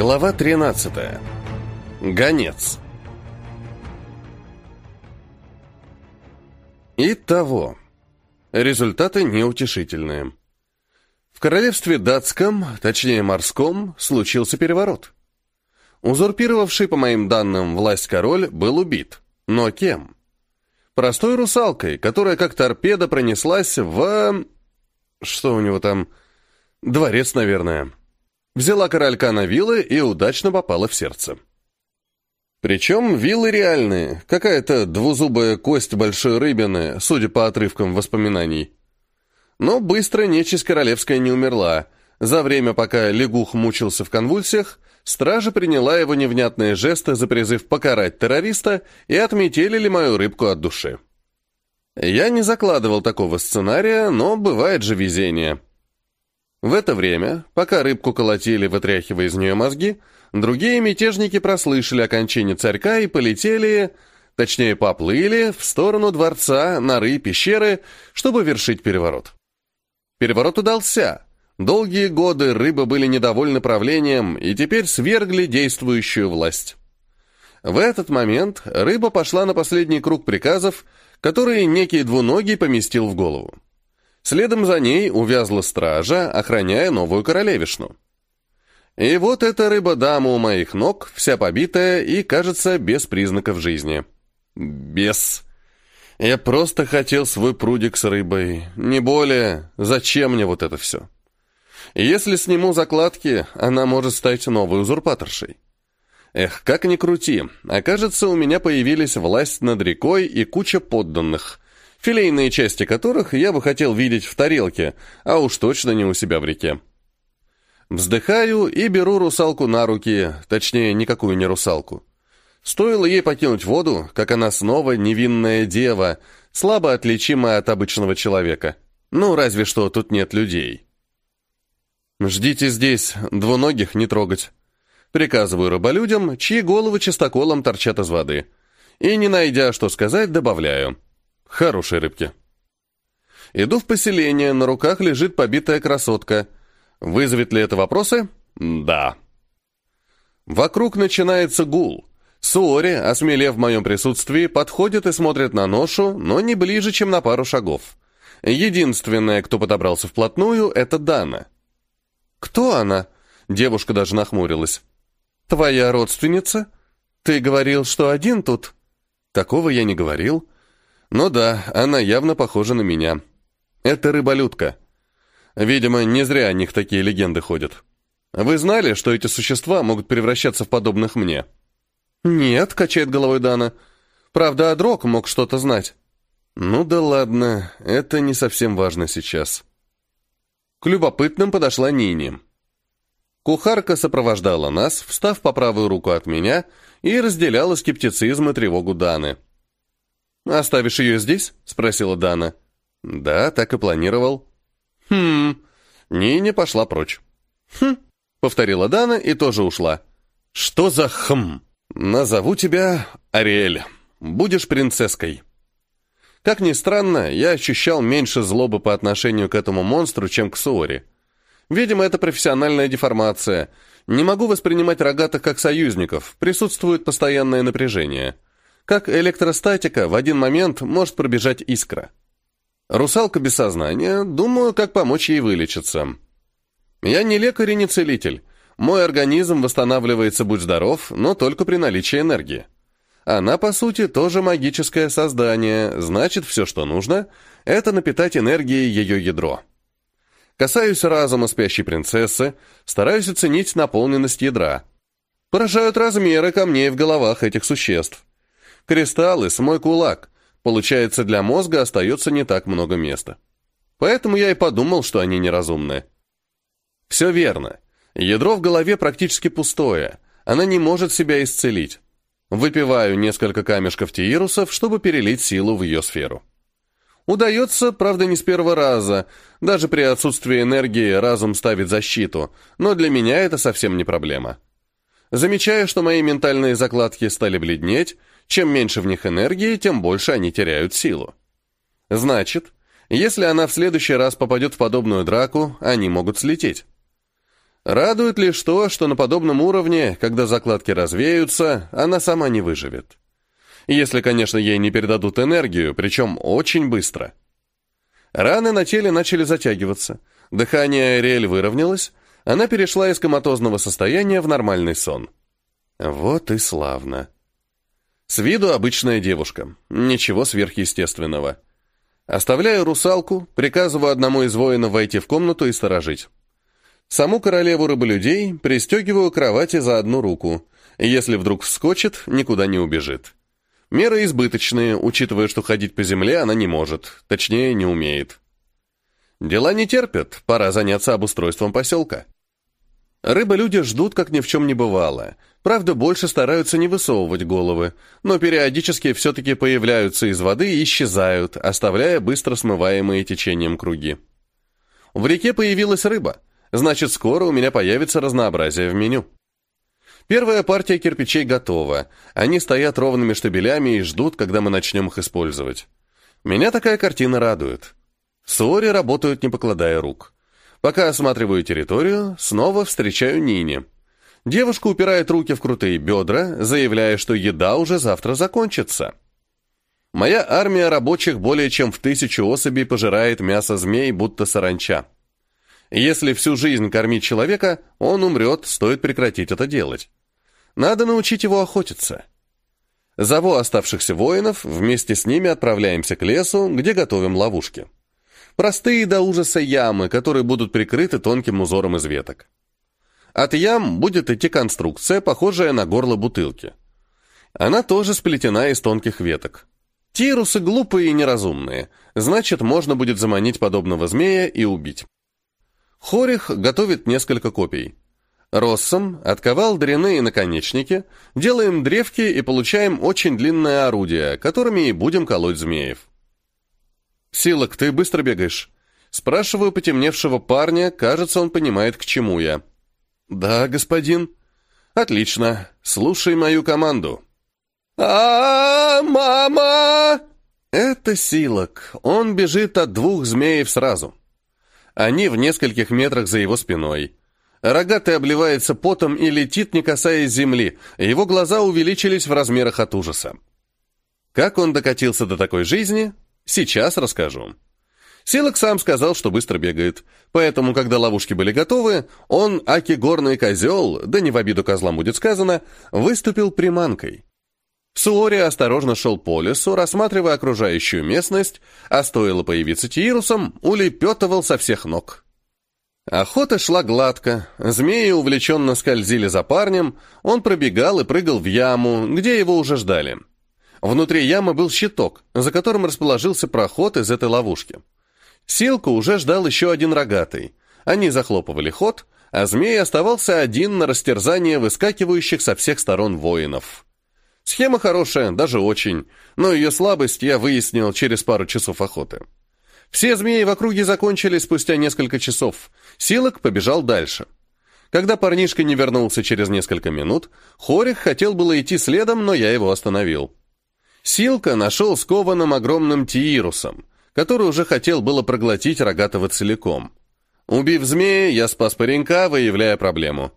Глава 13. Гонец. Итого. Результаты неутешительные. В королевстве датском, точнее морском, случился переворот. Узурпировавший, по моим данным, власть король был убит. Но кем? Простой русалкой, которая как торпеда пронеслась в... Что у него там? Дворец, наверное. Взяла королька на вилы и удачно попала в сердце. Причем вилы реальные, какая-то двузубая кость большой рыбины, судя по отрывкам воспоминаний. Но быстро нечисть королевская не умерла. За время, пока лягух мучился в конвульсиях, стража приняла его невнятные жесты за призыв покарать террориста и отметелили мою рыбку от души. Я не закладывал такого сценария, но бывает же везение. В это время, пока рыбку колотили, вытряхивая из нее мозги, другие мятежники прослышали окончание царька и полетели, точнее поплыли, в сторону дворца, норы, пещеры, чтобы вершить переворот. Переворот удался. Долгие годы рыбы были недовольны правлением и теперь свергли действующую власть. В этот момент рыба пошла на последний круг приказов, которые некий двуногий поместил в голову. Следом за ней увязла стража, охраняя новую королевишну. И вот эта рыба-дама у моих ног, вся побитая и, кажется, без признаков жизни. Без. Я просто хотел свой прудик с рыбой. Не более. Зачем мне вот это все? Если сниму закладки, она может стать новой узурпаторшей. Эх, как ни крути, окажется, у меня появились власть над рекой и куча подданных, филейные части которых я бы хотел видеть в тарелке, а уж точно не у себя в реке. Вздыхаю и беру русалку на руки, точнее, никакую не русалку. Стоило ей покинуть воду, как она снова невинная дева, слабо отличимая от обычного человека. Ну, разве что тут нет людей. «Ждите здесь, двуногих не трогать». Приказываю рыболюдям, чьи головы чистоколом торчат из воды. И, не найдя, что сказать, добавляю – Хорошие рыбки. Иду в поселение, на руках лежит побитая красотка. Вызовет ли это вопросы? Да. Вокруг начинается гул. Суори, осмелев в моем присутствии, подходит и смотрит на ношу, но не ближе, чем на пару шагов. Единственная, кто подобрался вплотную, это Дана. «Кто она?» Девушка даже нахмурилась. «Твоя родственница? Ты говорил, что один тут?» «Такого я не говорил. Ну да, она явно похожа на меня. Это рыболюдка. Видимо, не зря о них такие легенды ходят. Вы знали, что эти существа могут превращаться в подобных мне? Нет, качает головой Дана. Правда, Адрок мог что-то знать. Ну да ладно, это не совсем важно сейчас. К любопытным подошла Нини. Кухарка сопровождала нас, встав по правую руку от меня, и разделяла скептицизм и тревогу Даны. «Оставишь ее здесь?» — спросила Дана. «Да, так и планировал». «Хм...» Нине пошла прочь. «Хм...» — повторила Дана и тоже ушла. «Что за хм?» «Назову тебя Ариэль. Будешь принцесской». Как ни странно, я ощущал меньше злобы по отношению к этому монстру, чем к Суори. Видимо, это профессиональная деформация. Не могу воспринимать рогатых как союзников, присутствует постоянное напряжение. Как электростатика, в один момент может пробежать искра. Русалка без сознания, думаю, как помочь ей вылечиться. Я не лекарь и не целитель. Мой организм восстанавливается, будь здоров, но только при наличии энергии. Она, по сути, тоже магическое создание, значит, все, что нужно, это напитать энергией ее ядро. Касаюсь разума спящей принцессы, стараюсь оценить наполненность ядра. Поражают размеры камней в головах этих существ. Кристаллы с мой кулак. Получается, для мозга остается не так много места. Поэтому я и подумал, что они неразумны. Все верно. Ядро в голове практически пустое. Она не может себя исцелить. Выпиваю несколько камешков тиирусов, чтобы перелить силу в ее сферу. Удается, правда, не с первого раза. Даже при отсутствии энергии разум ставит защиту, но для меня это совсем не проблема. Замечаю, что мои ментальные закладки стали бледнеть, чем меньше в них энергии, тем больше они теряют силу. Значит, если она в следующий раз попадет в подобную драку, они могут слететь. Радует лишь то, что на подобном уровне, когда закладки развеются, она сама не выживет. Если, конечно, ей не передадут энергию, причем очень быстро. Раны на теле начали затягиваться, дыхание Ариэль выровнялось, она перешла из коматозного состояния в нормальный сон. Вот и славно. С виду обычная девушка, ничего сверхъестественного. Оставляю русалку, приказываю одному из воинов войти в комнату и сторожить. Саму королеву рыболюдей пристегиваю к кровати за одну руку. Если вдруг вскочит, никуда не убежит. Меры избыточные, учитывая, что ходить по земле она не может, точнее, не умеет. Дела не терпят, пора заняться обустройством поселка. Рыболюди ждут, как ни в чем не бывало. Правда, больше стараются не высовывать головы, но периодически все-таки появляются из воды и исчезают, оставляя быстро смываемые течением круги. В реке появилась рыба, значит, скоро у меня появится разнообразие в меню. Первая партия кирпичей готова. Они стоят ровными штабелями и ждут, когда мы начнем их использовать. Меня такая картина радует. Сори работают, не покладая рук. Пока осматриваю территорию, снова встречаю Нини. Девушка упирает руки в крутые бедра, заявляя, что еда уже завтра закончится. Моя армия рабочих более чем в тысячу особей пожирает мясо змей, будто саранча. Если всю жизнь кормить человека, он умрет, стоит прекратить это делать. Надо научить его охотиться. Зову оставшихся воинов, вместе с ними отправляемся к лесу, где готовим ловушки. Простые до ужаса ямы, которые будут прикрыты тонким узором из веток. От ям будет идти конструкция, похожая на горло бутылки. Она тоже сплетена из тонких веток. Тирусы глупые и неразумные, значит, можно будет заманить подобного змея и убить. Хорих готовит несколько копий. Россом отковал дряные наконечники, делаем древки и получаем очень длинное орудие, которыми и будем колоть змеев. «Силок, ты быстро бегаешь?» Спрашиваю потемневшего парня, кажется, он понимает, к чему я. «Да, господин». «Отлично. Слушай мою команду». а, -а, -а мама!» Это Силок. Он бежит от двух змеев сразу. Они в нескольких метрах за его спиной. Рогатый обливается потом и летит, не касаясь земли. Его глаза увеличились в размерах от ужаса. Как он докатился до такой жизни, Сейчас расскажу. Силок сам сказал, что быстро бегает, поэтому, когда ловушки были готовы, он, аки горный козел, да не в обиду козлам будет сказано, выступил приманкой. Суори осторожно шел по лесу, рассматривая окружающую местность, а стоило появиться Тиирусом, улепетывал со всех ног. Охота шла гладко, змеи увлеченно скользили за парнем, он пробегал и прыгал в яму, где его уже ждали. Внутри ямы был щиток, за которым расположился проход из этой ловушки. Силку уже ждал еще один рогатый. Они захлопывали ход, а змей оставался один на растерзание выскакивающих со всех сторон воинов. Схема хорошая, даже очень, но ее слабость я выяснил через пару часов охоты. Все змеи в округе закончили спустя несколько часов. Силок побежал дальше. Когда парнишка не вернулся через несколько минут, Хорих хотел было идти следом, но я его остановил. Силка нашел скованным огромным тиирусом, который уже хотел было проглотить рогатого целиком. Убив змея, я спас паренька, выявляя проблему.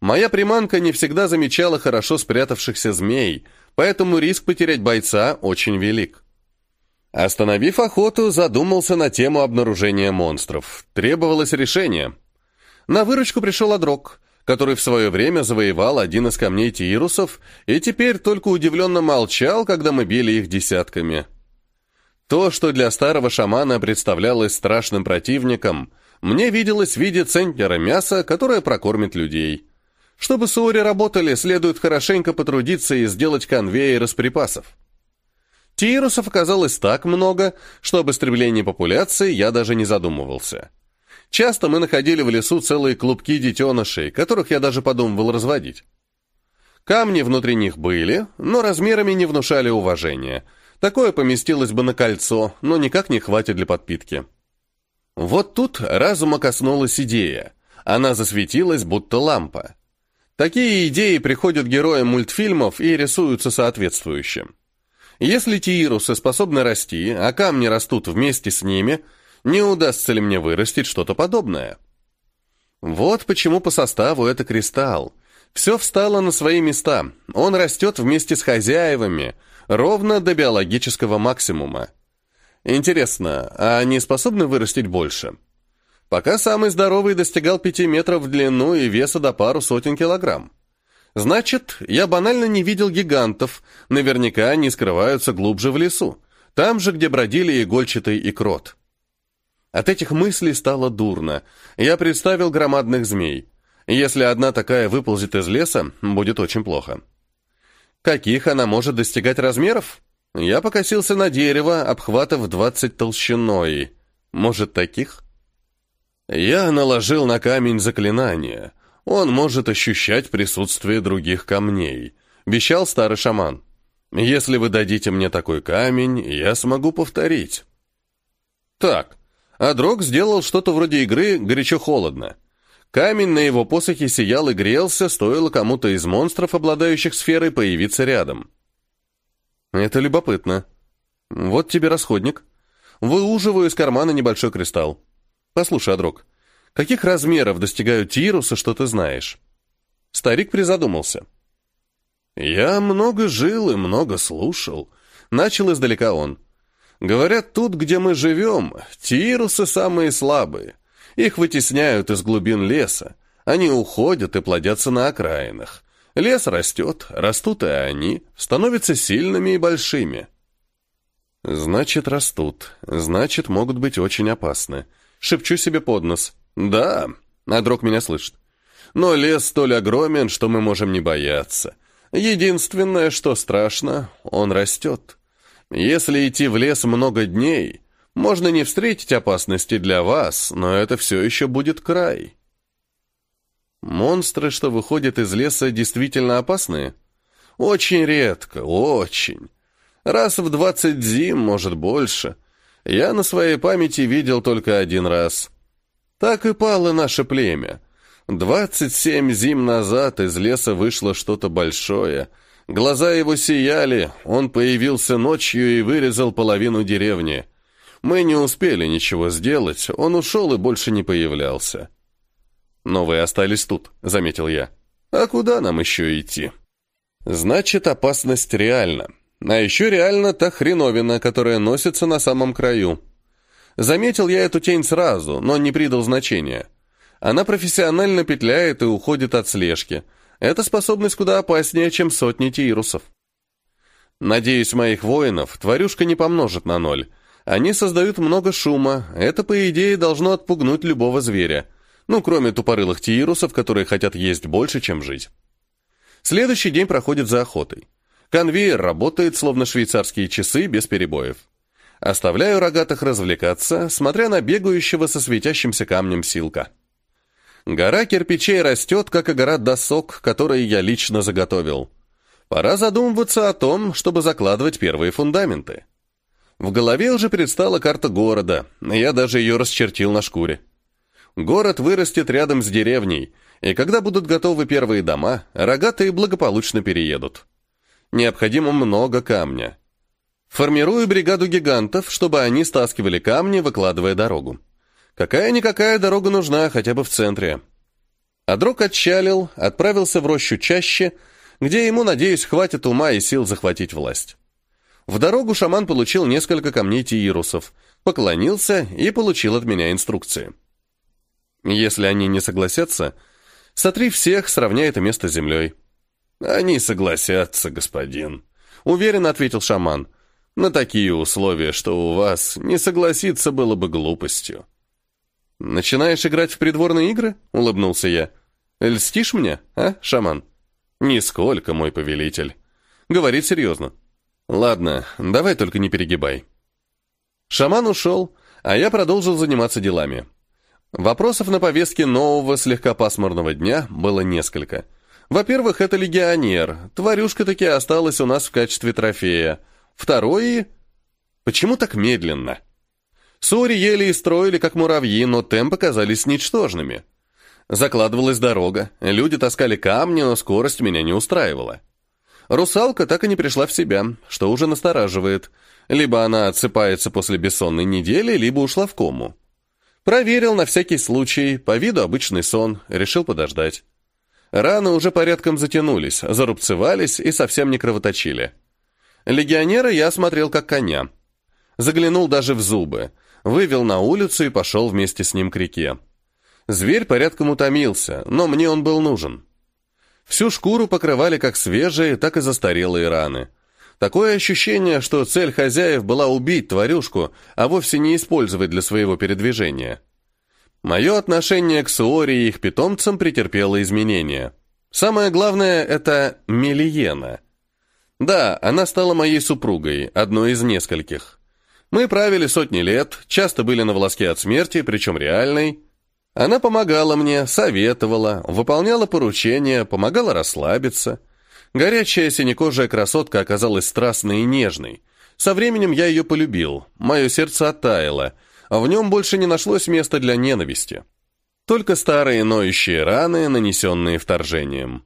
Моя приманка не всегда замечала хорошо спрятавшихся змей, поэтому риск потерять бойца очень велик. Остановив охоту, задумался на тему обнаружения монстров. Требовалось решение. На выручку пришел Адрок, который в свое время завоевал один из камней Тирусов и теперь только удивленно молчал, когда мы били их десятками. То, что для старого шамана представлялось страшным противником, мне виделось в виде центнера мяса, которое прокормит людей. Чтобы суори работали, следует хорошенько потрудиться и сделать конвейер из припасов. Тирусов оказалось так много, что об истреблении популяции я даже не задумывался. Часто мы находили в лесу целые клубки детенышей, которых я даже подумывал разводить. Камни внутри них были, но размерами не внушали уважения. Такое поместилось бы на кольцо, но никак не хватит для подпитки. Вот тут разума коснулась идея. Она засветилась, будто лампа. Такие идеи приходят героям мультфильмов и рисуются соответствующим. Если тиирусы способны расти, а камни растут вместе с ними – не удастся ли мне вырастить что-то подобное. Вот почему по составу это кристалл. Все встало на свои места. Он растет вместе с хозяевами, ровно до биологического максимума. Интересно, а они способны вырастить больше? Пока самый здоровый достигал 5 метров в длину и веса до пару сотен килограмм. Значит, я банально не видел гигантов, наверняка они скрываются глубже в лесу, там же, где бродили игольчатый и крот. От этих мыслей стало дурно. Я представил громадных змей. Если одна такая выползет из леса, будет очень плохо. Каких она может достигать размеров? Я покосился на дерево, обхватав 20 толщиной. Может, таких? Я наложил на камень заклинание. Он может ощущать присутствие других камней, вещал старый шаман. Если вы дадите мне такой камень, я смогу повторить. Так, а Дрог сделал что-то вроде игры «Горячо-холодно». Камень на его посохе сиял и грелся, стоило кому-то из монстров, обладающих сферой, появиться рядом. Это любопытно. Вот тебе расходник. Выуживаю из кармана небольшой кристалл. Послушай, Адрок, каких размеров достигают тирусы, что ты знаешь? Старик призадумался. Я много жил и много слушал. Начал издалека он. Говорят, тут, где мы живем, тирусы самые слабые. Их вытесняют из глубин леса. Они уходят и плодятся на окраинах. Лес растет, растут и они, становятся сильными и большими. Значит, растут. Значит, могут быть очень опасны. Шепчу себе под нос. Да, а друг меня слышит. Но лес столь огромен, что мы можем не бояться. Единственное, что страшно, он растет. Если идти в лес много дней, можно не встретить опасности для вас, но это все еще будет край. Монстры, что выходят из леса, действительно опасные? Очень редко, очень. Раз в двадцать зим, может, больше. Я на своей памяти видел только один раз. Так и пало наше племя. Двадцать семь зим назад из леса вышло что-то большое. Глаза его сияли, он появился ночью и вырезал половину деревни. Мы не успели ничего сделать, он ушел и больше не появлялся. «Но вы остались тут», — заметил я. «А куда нам еще идти?» «Значит, опасность реальна. А еще реально та хреновина, которая носится на самом краю. Заметил я эту тень сразу, но не придал значения. Она профессионально петляет и уходит от слежки. Эта способность куда опаснее, чем сотни тирусов. Надеюсь, моих воинов тварюшка не помножит на ноль, они создают много шума, это, по идее, должно отпугнуть любого зверя. Ну, кроме тупорылых тиирусов, которые хотят есть больше, чем жить. Следующий день проходит за охотой. Конвейер работает, словно швейцарские часы, без перебоев. Оставляю рогатых развлекаться, смотря на бегающего со светящимся камнем силка. Гора кирпичей растет, как и гора досок, которые я лично заготовил. Пора задумываться о том, чтобы закладывать первые фундаменты. В голове уже предстала карта города, я даже ее расчертил на шкуре. Город вырастет рядом с деревней, и когда будут готовы первые дома, рогатые благополучно переедут. Необходимо много камня. Формирую бригаду гигантов, чтобы они стаскивали камни, выкладывая дорогу. Какая-никакая дорога нужна, хотя бы в центре. А отчалил, отправился в рощу чаще, где ему, надеюсь, хватит ума и сил захватить власть. В дорогу шаман получил несколько камней тиирусов, поклонился и получил от меня инструкции. Если они не согласятся, сотри всех, сравняй это место с землей. Они согласятся, господин, уверенно ответил шаман. На такие условия, что у вас не согласиться было бы глупостью. Начинаешь играть в придворные игры? улыбнулся я. Льстишь мне, а, шаман? Нисколько, мой повелитель. Говорит серьезно. «Ладно, давай только не перегибай». Шаман ушел, а я продолжил заниматься делами. Вопросов на повестке нового слегка пасмурного дня было несколько. Во-первых, это легионер. Тварюшка таки осталась у нас в качестве трофея. Второй... Почему так медленно? Сури ели и строили, как муравьи, но темпы казались ничтожными. Закладывалась дорога, люди таскали камни, но скорость меня не устраивала. Русалка так и не пришла в себя, что уже настораживает. Либо она отсыпается после бессонной недели, либо ушла в кому. Проверил на всякий случай, по виду обычный сон, решил подождать. Раны уже порядком затянулись, зарубцевались и совсем не кровоточили. Легионера я осмотрел как коня. Заглянул даже в зубы, вывел на улицу и пошел вместе с ним к реке. Зверь порядком утомился, но мне он был нужен. Всю шкуру покрывали как свежие, так и застарелые раны. Такое ощущение, что цель хозяев была убить тварюшку, а вовсе не использовать для своего передвижения. Мое отношение к Суори и их питомцам претерпело изменения. Самое главное — это Мелиена. Да, она стала моей супругой, одной из нескольких. Мы правили сотни лет, часто были на волоске от смерти, причем реальной. Она помогала мне, советовала, выполняла поручения, помогала расслабиться. Горячая синекожая красотка оказалась страстной и нежной. Со временем я ее полюбил, мое сердце оттаяло — а в нем больше не нашлось места для ненависти. Только старые ноющие раны, нанесенные вторжением.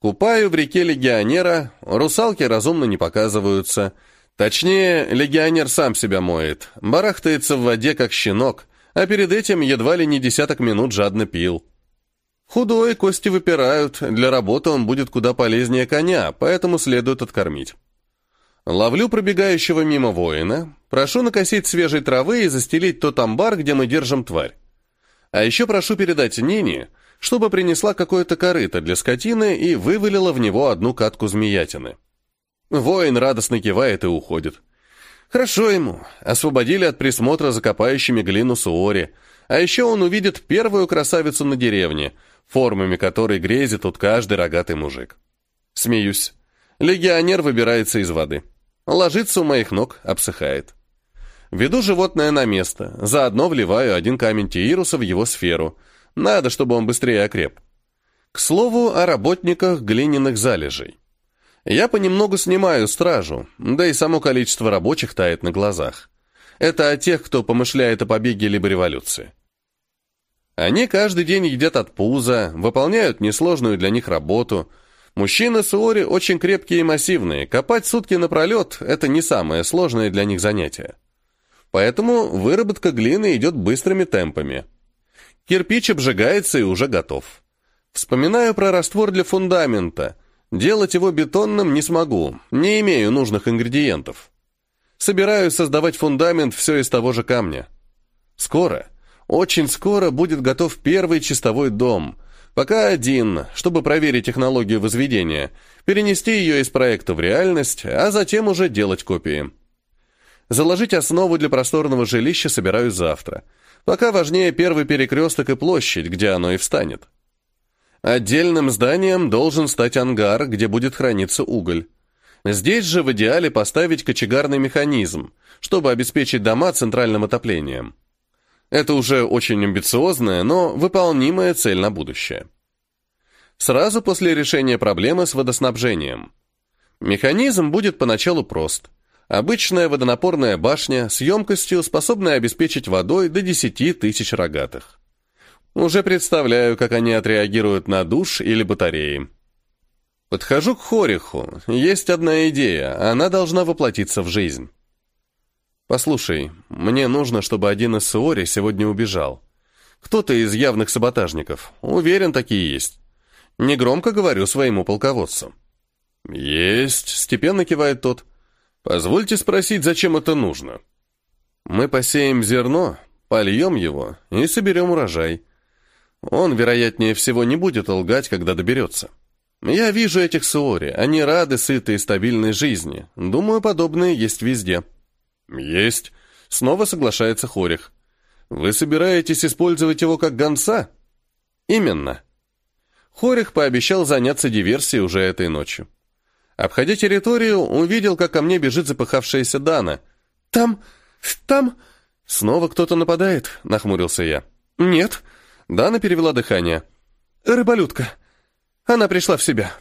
Купаю в реке легионера, русалки разумно не показываются. Точнее, легионер сам себя моет, барахтается в воде, как щенок, а перед этим едва ли не десяток минут жадно пил. Худой, кости выпирают, для работы он будет куда полезнее коня, поэтому следует откормить. Ловлю пробегающего мимо воина, прошу накосить свежей травы и застелить тот амбар, где мы держим тварь. А еще прошу передать Нине, чтобы принесла какое-то корыто для скотины и вывалила в него одну катку змеятины. Воин радостно кивает и уходит. Хорошо ему, освободили от присмотра за глину Суори, а еще он увидит первую красавицу на деревне, формами которой грезит тут каждый рогатый мужик. Смеюсь. Легионер выбирается из воды. Ложится у моих ног, обсыхает. Веду животное на место, заодно вливаю один камень Тиируса в его сферу. Надо, чтобы он быстрее окреп. К слову о работниках глиняных залежей. Я понемногу снимаю стражу, да и само количество рабочих тает на глазах. Это о тех, кто помышляет о побеге либо революции. Они каждый день едят от пуза, выполняют несложную для них работу – Мужчины Суори очень крепкие и массивные, копать сутки напролет – это не самое сложное для них занятие. Поэтому выработка глины идет быстрыми темпами. Кирпич обжигается и уже готов. Вспоминаю про раствор для фундамента. Делать его бетонным не смогу, не имею нужных ингредиентов. Собираюсь создавать фундамент все из того же камня. Скоро, очень скоро будет готов первый чистовой дом – Пока один, чтобы проверить технологию возведения, перенести ее из проекта в реальность, а затем уже делать копии. Заложить основу для просторного жилища собираюсь завтра. Пока важнее первый перекресток и площадь, где оно и встанет. Отдельным зданием должен стать ангар, где будет храниться уголь. Здесь же в идеале поставить кочегарный механизм, чтобы обеспечить дома центральным отоплением. Это уже очень амбициозная, но выполнимая цель на будущее. Сразу после решения проблемы с водоснабжением. Механизм будет поначалу прост. Обычная водонапорная башня с емкостью, способная обеспечить водой до 10 тысяч рогатых. Уже представляю, как они отреагируют на душ или батареи. Подхожу к Хориху. Есть одна идея, она должна воплотиться в жизнь. «Послушай, мне нужно, чтобы один из Суори сегодня убежал. Кто-то из явных саботажников. Уверен, такие есть. Негромко говорю своему полководцу». «Есть», — степенно кивает тот. «Позвольте спросить, зачем это нужно?» «Мы посеем зерно, польем его и соберем урожай. Он, вероятнее всего, не будет лгать, когда доберется. Я вижу этих Суори, они рады сытой и стабильной жизни. Думаю, подобные есть везде». «Есть», — снова соглашается Хорих. «Вы собираетесь использовать его как гонца?» «Именно». Хорих пообещал заняться диверсией уже этой ночью. Обходя территорию, увидел, как ко мне бежит запыхавшаяся Дана. «Там... там...» «Снова кто-то нападает?» — нахмурился я. «Нет». Дана перевела дыхание. «Рыболюдка. Она пришла в себя».